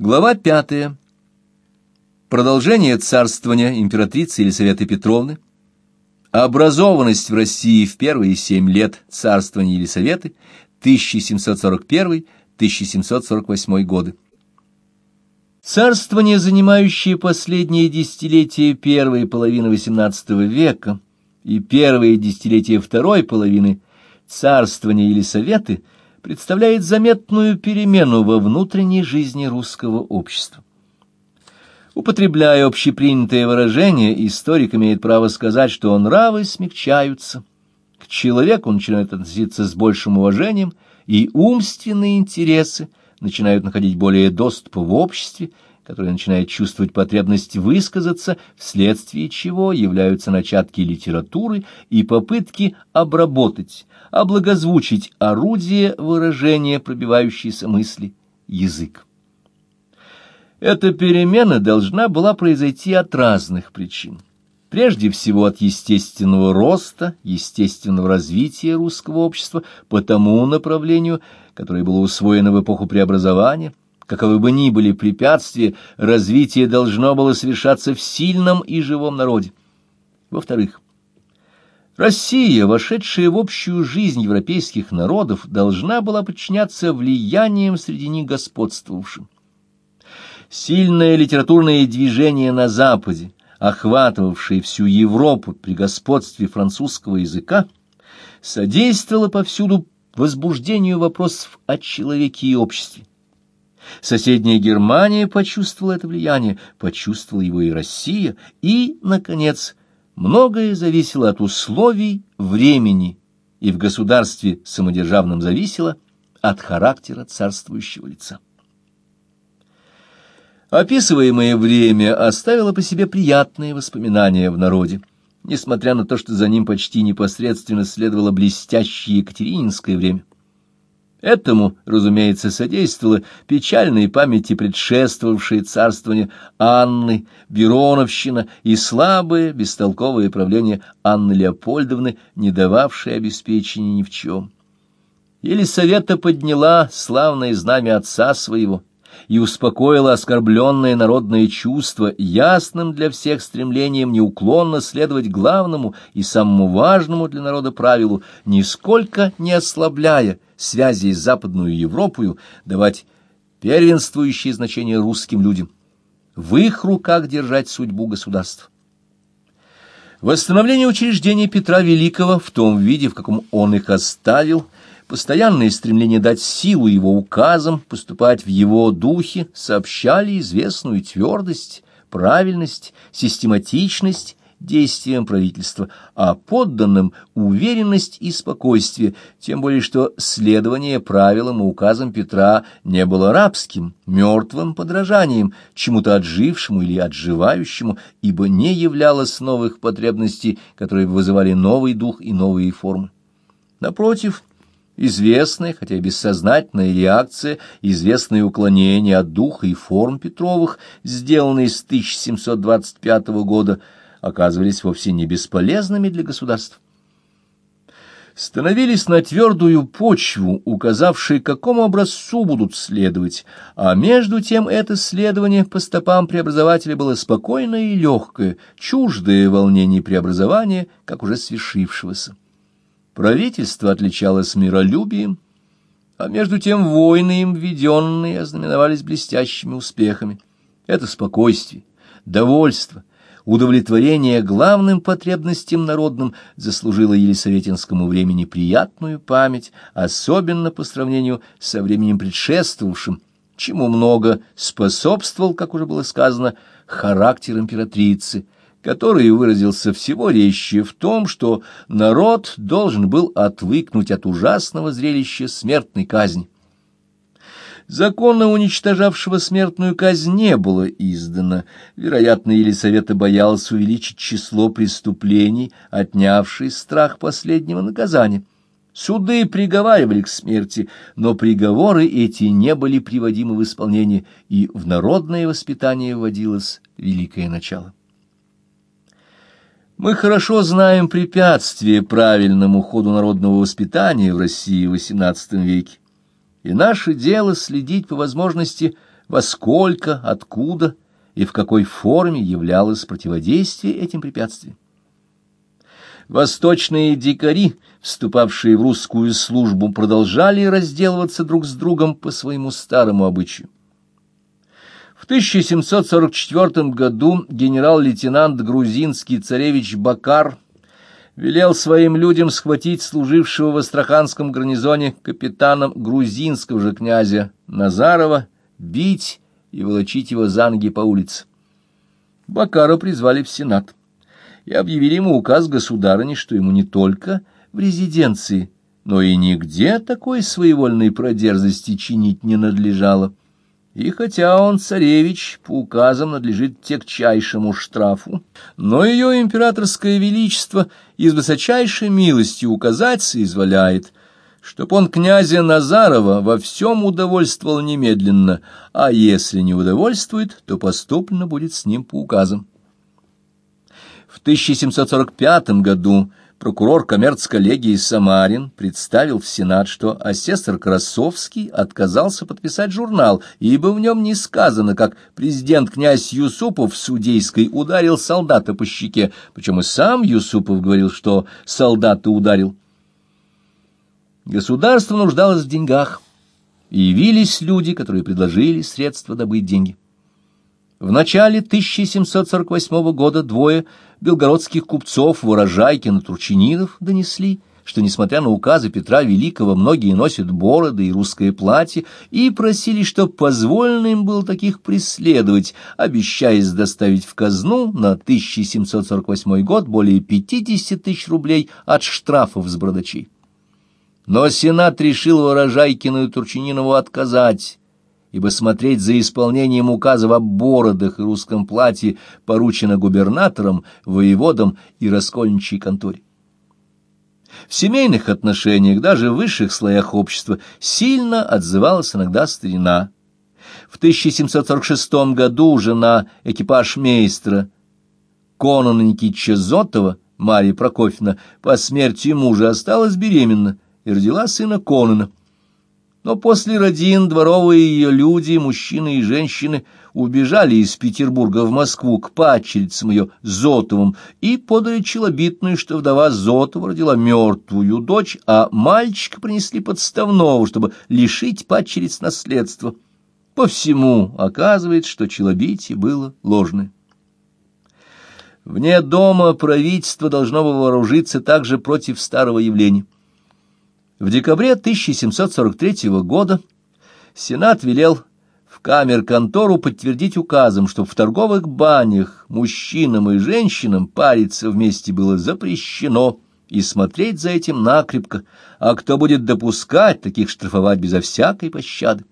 Глава пятая. Продолжение царствования императрицы Елизаветы Петровны. Образованность в России в первые семь лет царствования Елизаветы 1741-1748 годы. Царствование, занимающее последние десятилетия первой половины XVIII века и первые десятилетия второй половины царствования Елизаветы – представляет заметную перемену во внутренней жизни русского общества. Употребляя общепринятое выражение, историк имеет право сказать, что нравы смягчаются, к человеку начинают относиться с большим уважением, и умственные интересы начинают находить более доступ в обществе, которое начинает чувствовать потребность высказаться, вследствие чего являются начатки литературы и попытки обработать, облагозвучить орудие выражения пробивающейся мысли — язык. Эта перемена должна была произойти от разных причин. Прежде всего от естественного роста, естественного развития русского общества по тому направлению, которое было усвоено в эпоху преобразования. Каковы бы ни были препятствия, развитие должно было совершаться в сильном и живом народе. Во-вторых, Россия, вошедшая в общую жизнь европейских народов, должна была подчиняться влиянием среди них господствовавшим. Сильное литературное движение на Западе, охватывавшее всю Европу при господстве французского языка, содействовало повсюду возбуждению вопросов о человеке и обществе. Соседняя Германия почувствовала это влияние, почувствовала его и Россия, и, наконец, многое зависело от условий, времени, и в государстве самодержавном зависело от характера царствующего лица. Описываемое время оставило по себе приятные воспоминания в народе, несмотря на то, что за ним почти непосредственно следовало блестящее Екатерининское время. Этому, разумеется, содействовала печальной памяти предшествовавшее царствование Анны, Бероновщина и слабое, бестолковое правление Анны Леопольдовны, не дававшее обеспечения ни в чем. Елисавета подняла славное знамя отца своего — и успокоила оскорбленное народное чувство ясным для всех стремлением неуклонно следовать главному и самому важному для народа правилу, нисколько не ослабляя связи с Западную Европою, давать первенствующее значение русским людям, в их руках держать судьбу государства. Восстановление учреждений Петра Великого в том виде, в каком он их оставил, постоянное стремление дать силу его указам, поступать в его духе, сообщали известную твердость, правильность, систематичность действиям правительства, а подданным уверенность и спокойствие, тем более что следование правилам и указам Петра не было рабским, мертвым подражанием, чему-то отжившему или отживающему, ибо не являлось новых потребностей, которые вызывали новый дух и новые формы. Напротив, Известная, хотя и бессознательная реакция, известные уклонения от духа и форм Петровых, сделанные с 1725 года, оказывались вовсе не бесполезными для государства. Становились на твердую почву, указавшие, какому образцу будут следовать, а между тем это следование по стопам преобразователя было спокойное и легкое, чуждое волнений преобразования, как уже свершившегося. Правительство отличалось миролюбием, а между тем войны им введенные ознаменовались блестящими успехами. Это спокойствие, довольство, удовлетворение главным потребностям народным заслужило Елисаветинскому времени приятную память, особенно по сравнению со временем предшествовавшим, чему много способствовал, как уже было сказано, характер императрицы, который выразился всего резче в том, что народ должен был отвыкнуть от ужасного зрелища смертной казни. Закона, уничтожавшего смертную казнь, не было издано. Вероятно, Елисавета боялась увеличить число преступлений, отнявший страх последнего наказания. Суды приговаривали к смерти, но приговоры эти не были приводимы в исполнение, и в народное воспитание вводилось великое начало. Мы хорошо знаем препятствия правильному ходу народного воспитания в России в XVIII веке, и наше дело следить по возможности во сколько, откуда и в какой форме являлось противодействие этим препятствиям. Восточные дикари, вступавшие в русскую службу, продолжали разделываться друг с другом по своему старому обычаю. В 1744 году генерал-лейтенант грузинский царевич Бакар велел своим людям схватить служившего в Астраханском гарнизоне капитаном грузинского же князя Назарова, бить и волочить его за ноги по улице. Бакара призвали в Сенат и объявили ему указ государыни, что ему не только в резиденции, но и нигде такой своевольной продерзости чинить не надлежало. И хотя он, царевич, по указам надлежит тягчайшему штрафу, но ее императорское величество из высочайшей милости указать соизволяет, чтоб он князя Назарова во всем удовольствовал немедленно, а если не удовольствует, то поступлено будет с ним по указам. В 1745 году прокурор коммерц-коллегии Самарин представил в Сенат, что асессор Красовский отказался подписать журнал, ибо в нем не сказано, как президент князь Юсупов в судейской ударил солдата по щеке, причем и сам Юсупов говорил, что солдата ударил. Государство нуждалось в деньгах, и явились люди, которые предложили средства добыть деньги. В начале 1748 года двое белгородских купцов Ворожайкин и Турчининов донесли, что, несмотря на указы Петра Великого, многие носят бороды и русское платье, и просили, что позволено им было таких преследовать, обещаясь доставить в казну на 1748 год более 50 тысяч рублей от штрафов с бродачей. Но Сенат решил Ворожайкину и Турчининову отказать, ибо смотреть за исполнением указов о бородах и русском платье поручено губернаторам, воеводам и раскольничьей конторе. В семейных отношениях, даже в высших слоях общества, сильно отзывалась иногда старина. В 1746 году жена экипаж мейстра Конона Никитича Зотова, Мария Прокофьевна, по смерти мужа осталась беременна и родила сына Конона. Но после родин дворовые ее люди, мужчины и женщины, убежали из Петербурга в Москву к падчерицам ее Зотовым и подали челобитную, что вдова Зотова родила мертвую дочь, а мальчика принесли подставного, чтобы лишить падчериц наследства. По всему оказывается, что челобитие было ложное. Вне дома правительство должно было вооружиться также против старого явления. В декабре 1743 года Сенат велел в камер-контору подтвердить указом, что в торговых банях мужчинам и женщинам париться вместе было запрещено и смотреть за этим накрепко, а кто будет допускать, таких штрафовать безо всякой пощады.